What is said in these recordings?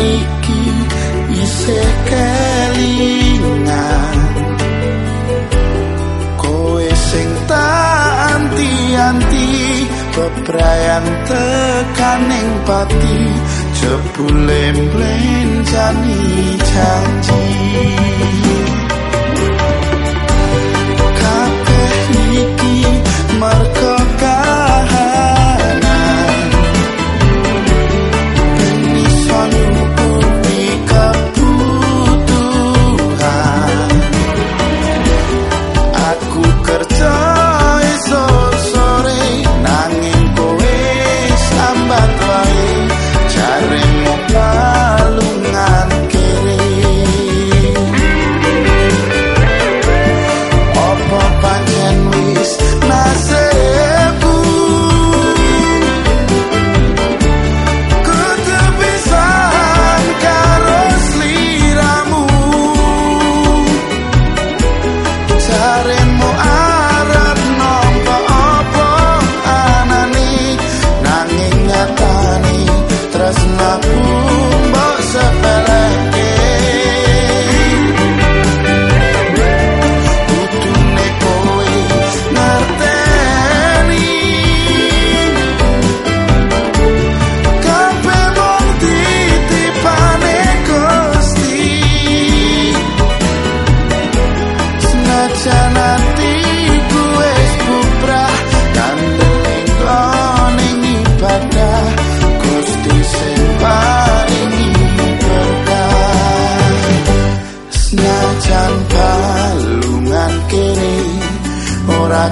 saiki isih kelingan. Kowe sing tak anti-anti bebrayan tekaning pati jebule mblenjani janji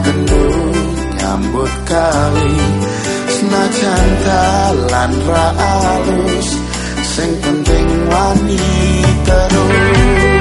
gendung nyambut kali Senajan dalan ra alus Sing penting wani terus.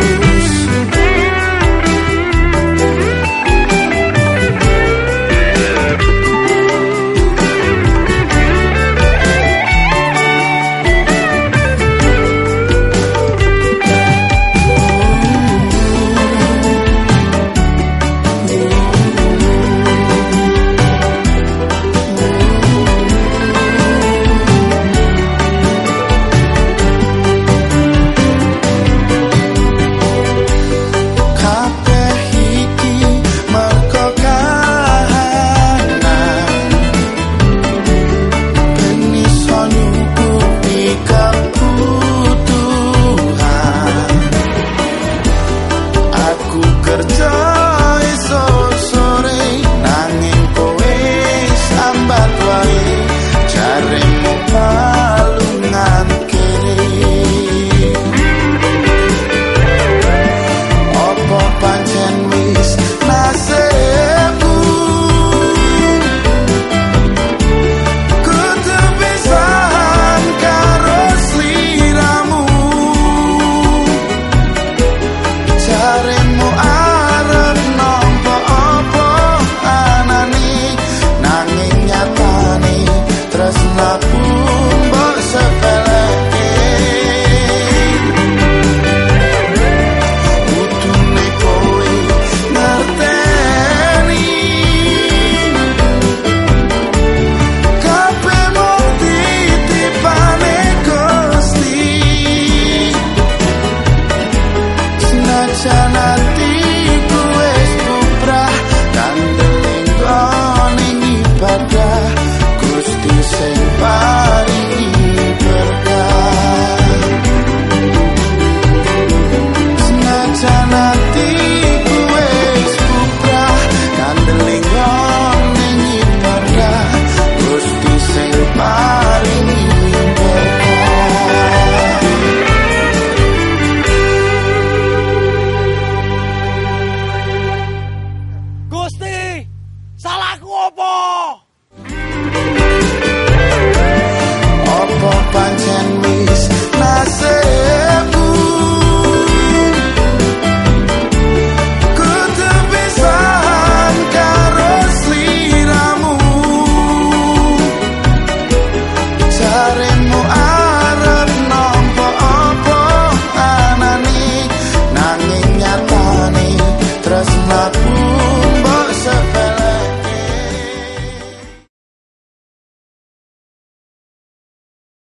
bekerja pada Gusti sing pada